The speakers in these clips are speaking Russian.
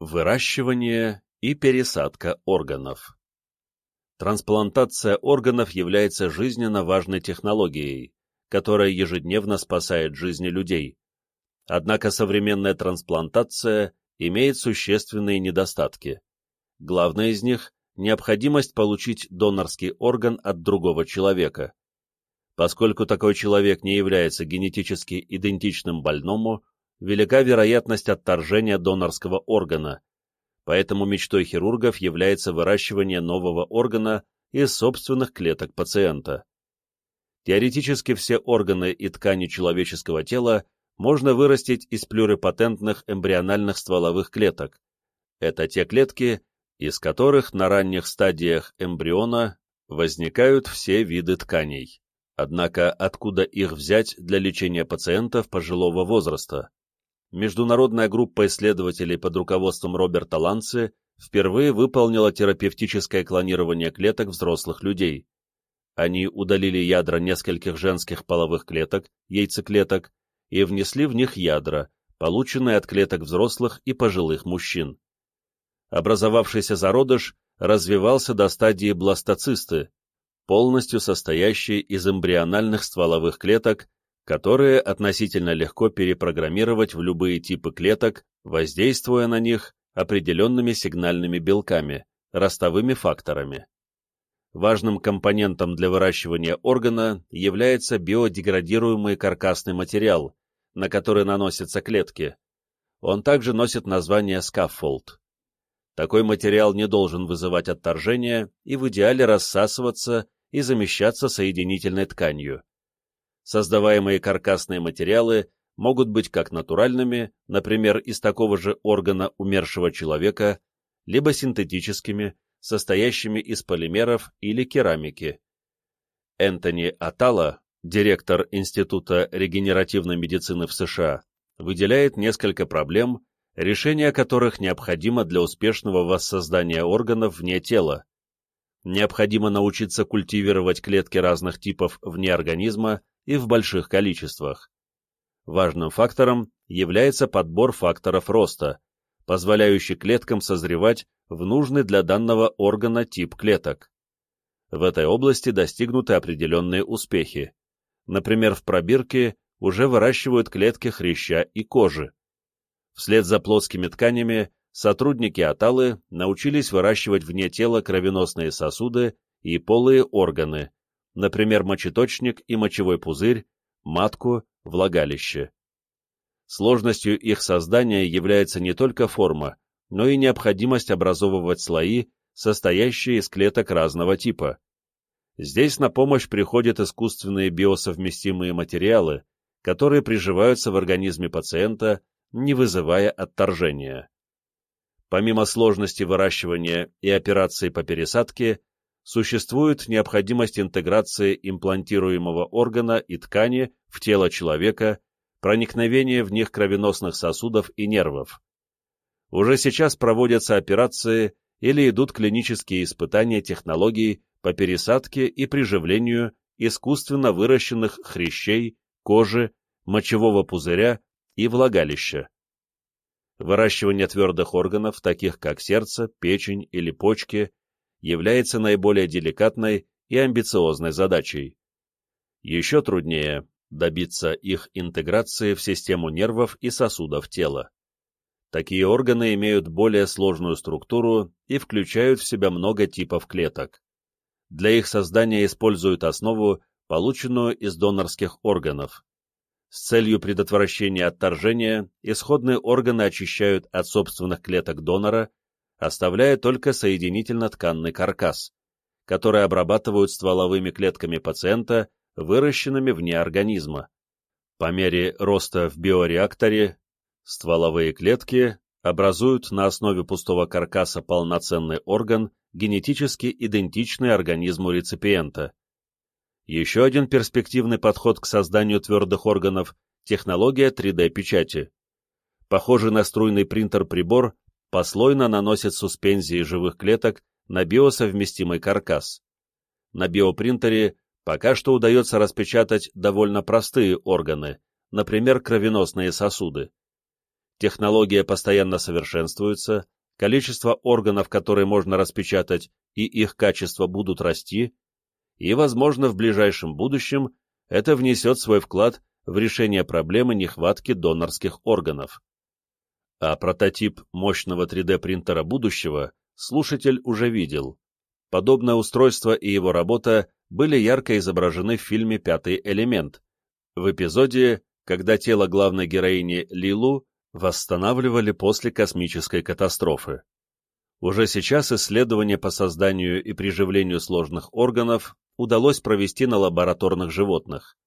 Выращивание и пересадка органов. Трансплантация органов является жизненно важной технологией, которая ежедневно спасает жизни людей. Однако современная трансплантация имеет существенные недостатки. Главное из них – необходимость получить донорский орган от другого человека. Поскольку такой человек не является генетически идентичным больному, велика вероятность отторжения донорского органа, поэтому мечтой хирургов является выращивание нового органа из собственных клеток пациента. Теоретически все органы и ткани человеческого тела можно вырастить из плюрипатентных эмбриональных стволовых клеток. Это те клетки, из которых на ранних стадиях эмбриона возникают все виды тканей. Однако откуда их взять для лечения пациентов пожилого возраста? Международная группа исследователей под руководством Роберта Ланци впервые выполнила терапевтическое клонирование клеток взрослых людей. Они удалили ядра нескольких женских половых клеток, яйцеклеток, и внесли в них ядра, полученные от клеток взрослых и пожилых мужчин. Образовавшийся зародыш развивался до стадии бластоцисты, полностью состоящей из эмбриональных стволовых клеток, которые относительно легко перепрограммировать в любые типы клеток, воздействуя на них определенными сигнальными белками, ростовыми факторами. Важным компонентом для выращивания органа является биодеградируемый каркасный материал, на который наносятся клетки. Он также носит название скаффолд. Такой материал не должен вызывать отторжение и в идеале рассасываться и замещаться соединительной тканью создаваемые каркасные материалы могут быть как натуральными, например, из такого же органа умершего человека, либо синтетическими, состоящими из полимеров или керамики. Энтони Атала, директор Института регенеративной медицины в США, выделяет несколько проблем, решение которых необходимо для успешного воссоздания органов вне тела. Необходимо научиться культивировать клетки разных типов вне организма и в больших количествах. Важным фактором является подбор факторов роста, позволяющий клеткам созревать в нужный для данного органа тип клеток. В этой области достигнуты определенные успехи. Например, в пробирке уже выращивают клетки хряща и кожи. Вслед за плоскими тканями сотрудники Аталы научились выращивать вне тела кровеносные сосуды и полые органы, например, мочеточник и мочевой пузырь, матку, влагалище. Сложностью их создания является не только форма, но и необходимость образовывать слои, состоящие из клеток разного типа. Здесь на помощь приходят искусственные биосовместимые материалы, которые приживаются в организме пациента, не вызывая отторжения. Помимо сложности выращивания и операции по пересадке, существует необходимость интеграции имплантируемого органа и ткани в тело человека, проникновения в них кровеносных сосудов и нервов. Уже сейчас проводятся операции или идут клинические испытания технологий по пересадке и приживлению искусственно выращенных хрящей, кожи, мочевого пузыря и влагалища. Выращивание твердых органов, таких как сердце, печень или почки, является наиболее деликатной и амбициозной задачей. Еще труднее добиться их интеграции в систему нервов и сосудов тела. Такие органы имеют более сложную структуру и включают в себя много типов клеток. Для их создания используют основу, полученную из донорских органов. С целью предотвращения отторжения исходные органы очищают от собственных клеток донора оставляя только соединительно-тканный каркас, который обрабатывают стволовыми клетками пациента, выращенными вне организма. По мере роста в биореакторе стволовые клетки образуют на основе пустого каркаса полноценный орган, генетически идентичный организму реципиента. Еще один перспективный подход к созданию твердых органов – технология 3D-печати. Похожий на струйный принтер-прибор послойно наносит суспензии живых клеток на биосовместимый каркас. На биопринтере пока что удается распечатать довольно простые органы, например, кровеносные сосуды. Технология постоянно совершенствуется, количество органов, которые можно распечатать, и их качество будут расти, и, возможно, в ближайшем будущем это внесет свой вклад в решение проблемы нехватки донорских органов. А прототип мощного 3D-принтера будущего слушатель уже видел. Подобное устройство и его работа были ярко изображены в фильме «Пятый элемент», в эпизоде, когда тело главной героини Лилу восстанавливали после космической катастрофы. Уже сейчас исследования по созданию и приживлению сложных органов удалось провести на лабораторных животных.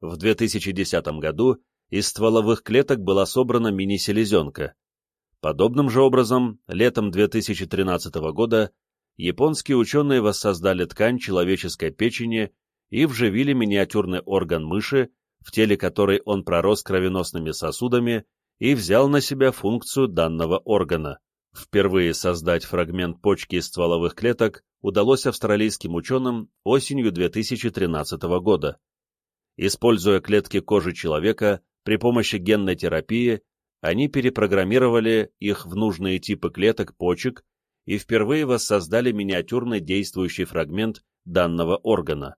В 2010 году из стволовых клеток была собрана мини-селезенка. Подобным же образом, летом 2013 года японские ученые воссоздали ткань человеческой печени и вживили миниатюрный орган мыши, в теле которой он пророс кровеносными сосудами и взял на себя функцию данного органа. Впервые создать фрагмент почки из стволовых клеток удалось австралийским ученым осенью 2013 года. Используя клетки кожи человека при помощи генной терапии, они перепрограммировали их в нужные типы клеток почек и впервые воссоздали миниатюрный действующий фрагмент данного органа.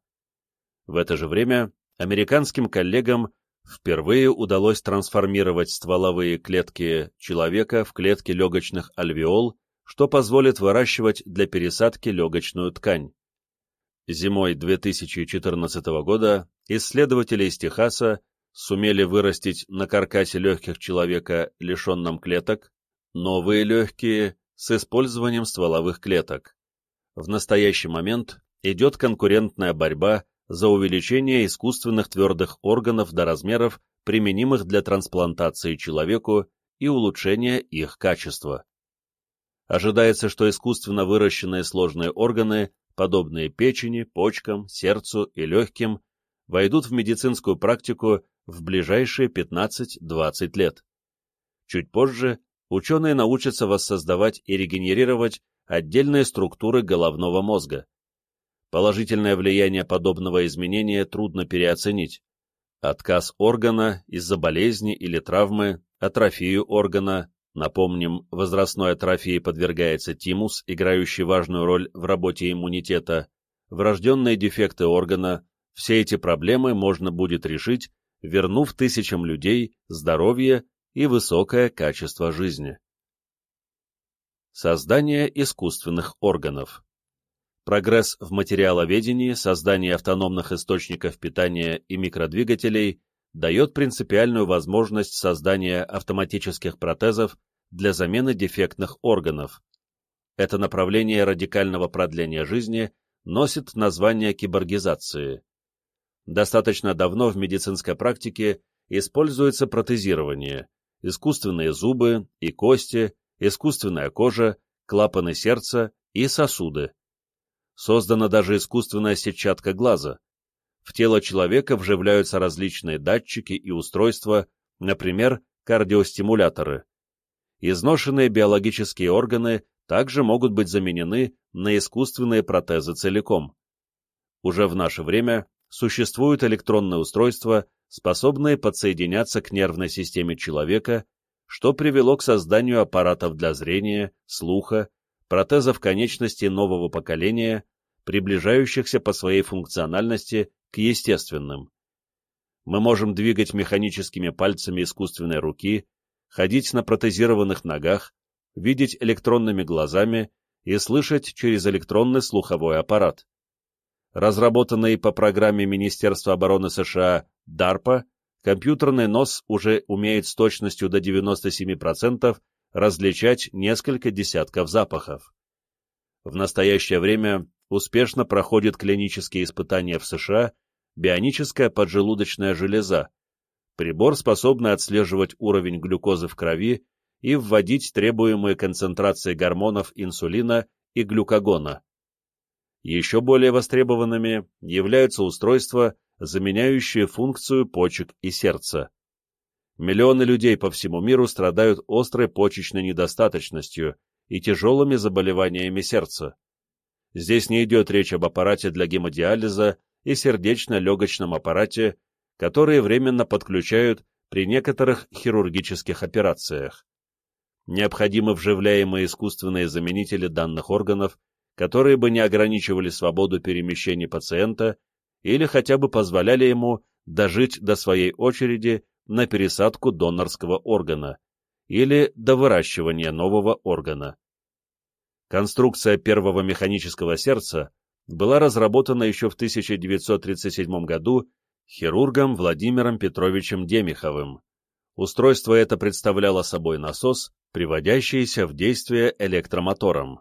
В это же время американским коллегам впервые удалось трансформировать стволовые клетки человека в клетки легочных альвеол, что позволит выращивать для пересадки легочную ткань. Зимой 2014 года исследователи из Техаса сумели вырастить на каркасе легких человека, лишенном клеток, новые легкие с использованием стволовых клеток. В настоящий момент идет конкурентная борьба за увеличение искусственных твердых органов до размеров, применимых для трансплантации человеку и улучшения их качества. Ожидается, что искусственно выращенные сложные органы, подобные печени, почкам, сердцу и легким, войдут в медицинскую практику в ближайшие 15-20 лет. Чуть позже ученые научатся воссоздавать и регенерировать отдельные структуры головного мозга. Положительное влияние подобного изменения трудно переоценить. Отказ органа из-за болезни или травмы, атрофию органа, напомним, возрастной атрофии подвергается тимус, играющий важную роль в работе иммунитета, врожденные дефекты органа, все эти проблемы можно будет решить, вернув тысячам людей здоровье и высокое качество жизни. Создание искусственных органов Прогресс в материаловедении, создание автономных источников питания и микродвигателей дает принципиальную возможность создания автоматических протезов для замены дефектных органов. Это направление радикального продления жизни носит название киборгизации. Достаточно давно в медицинской практике используется протезирование, искусственные зубы и кости, искусственная кожа, клапаны сердца и сосуды. Создана даже искусственная сетчатка глаза. В тело человека вживляются различные датчики и устройства, например, кардиостимуляторы. Изношенные биологические органы также могут быть заменены на искусственные протезы целиком. Уже в наше время существуют электронные устройства, способные подсоединяться к нервной системе человека, что привело к созданию аппаратов для зрения, слуха, протезов конечностей нового поколения, приближающихся по своей функциональности к естественным. Мы можем двигать механическими пальцами искусственной руки, ходить на протезированных ногах, видеть электронными глазами и слышать через электронный слуховой аппарат. Разработанный по программе Министерства обороны США DARPA, компьютерный нос уже умеет с точностью до 97% различать несколько десятков запахов. В настоящее время успешно проходит клинические испытания в США бионическая поджелудочная железа, прибор, способный отслеживать уровень глюкозы в крови и вводить требуемые концентрации гормонов инсулина и глюкагона. Еще более востребованными являются устройства, заменяющие функцию почек и сердца. Миллионы людей по всему миру страдают острой почечной недостаточностью и тяжелыми заболеваниями сердца. Здесь не идет речь об аппарате для гемодиализа и сердечно-легочном аппарате, которые временно подключают при некоторых хирургических операциях. Необходимы вживляемые искусственные заменители данных органов, которые бы не ограничивали свободу перемещений пациента или хотя бы позволяли ему дожить до своей очереди на пересадку донорского органа или до выращивания нового органа. Конструкция первого механического сердца была разработана еще в 1937 году хирургом Владимиром Петровичем Демиховым. Устройство это представляло собой насос, приводящийся в действие электромотором.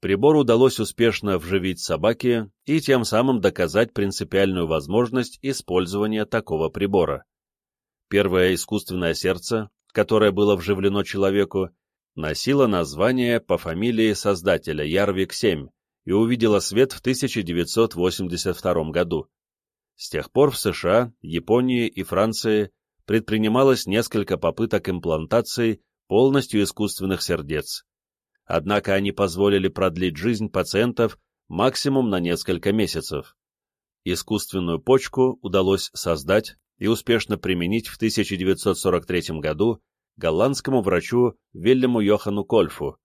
Прибор удалось успешно вживить собаке и тем самым доказать принципиальную возможность использования такого прибора. Первое искусственное сердце, которое было вживлено человеку, носило название по фамилии создателя Ярвик-7 и увидела свет в 1982 году. С тех пор в США, Японии и Франции предпринималось несколько попыток имплантации полностью искусственных сердец. Однако они позволили продлить жизнь пациентов максимум на несколько месяцев. Искусственную почку удалось создать и успешно применить в 1943 году голландскому врачу Вильяму Йохану Кольфу.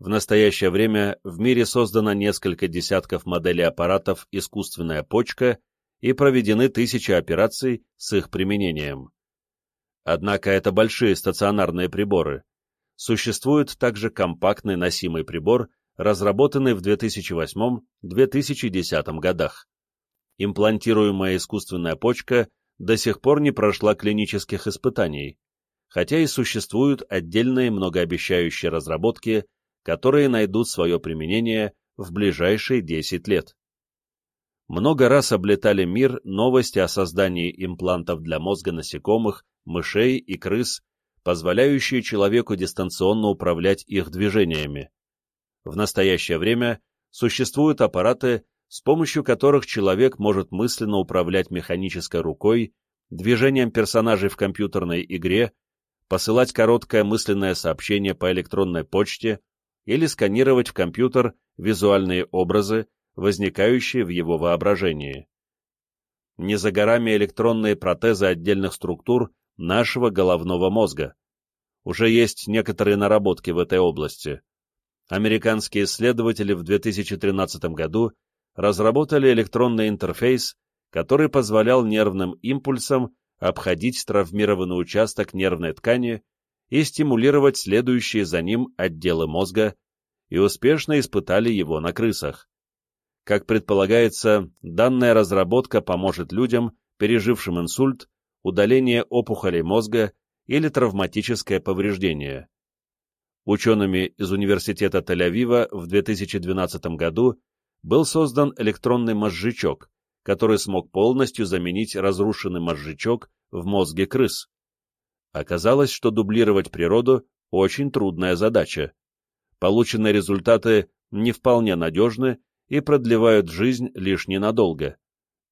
В настоящее время в мире создано несколько десятков моделей аппаратов «искусственная почка» и проведены тысячи операций с их применением. Однако это большие стационарные приборы. Существует также компактный носимый прибор, разработанный в 2008-2010 годах. Имплантируемая искусственная почка до сих пор не прошла клинических испытаний, хотя и существуют отдельные многообещающие разработки, которые найдут свое применение в ближайшие 10 лет. Много раз облетали мир новости о создании имплантов для мозга насекомых, мышей и крыс, позволяющие человеку дистанционно управлять их движениями. В настоящее время существуют аппараты, с помощью которых человек может мысленно управлять механической рукой, движением персонажей в компьютерной игре посылать короткое мысленное сообщение по электронной почте или сканировать в компьютер визуальные образы, возникающие в его воображении. Не за горами электронные протезы отдельных структур нашего головного мозга. Уже есть некоторые наработки в этой области. Американские исследователи в 2013 году разработали электронный интерфейс, который позволял нервным импульсам обходить травмированный участок нервной ткани и стимулировать следующие за ним отделы мозга, и успешно испытали его на крысах. Как предполагается, данная разработка поможет людям, пережившим инсульт, удаление опухолей мозга или травматическое повреждение. Учеными из Университета Тель-Авива в 2012 году был создан электронный мозжечок, который смог полностью заменить разрушенный мозжечок в мозге крыс. Оказалось, что дублировать природу – очень трудная задача. Полученные результаты не вполне надежны и продлевают жизнь лишь ненадолго.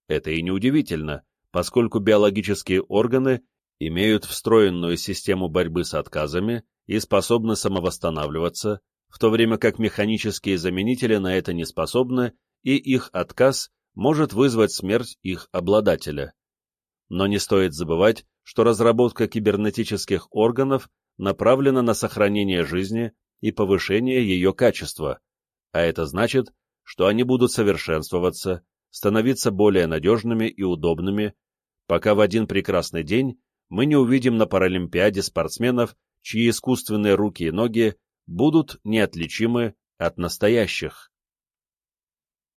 Это и неудивительно, поскольку биологические органы имеют встроенную систему борьбы с отказами и способны самовосстанавливаться, в то время как механические заменители на это не способны, и их отказ может вызвать смерть их обладателя. Но не стоит забывать, что разработка кибернетических органов направлена на сохранение жизни и повышение ее качества, а это значит, что они будут совершенствоваться, становиться более надежными и удобными, пока в один прекрасный день мы не увидим на Паралимпиаде спортсменов, чьи искусственные руки и ноги будут неотличимы от настоящих.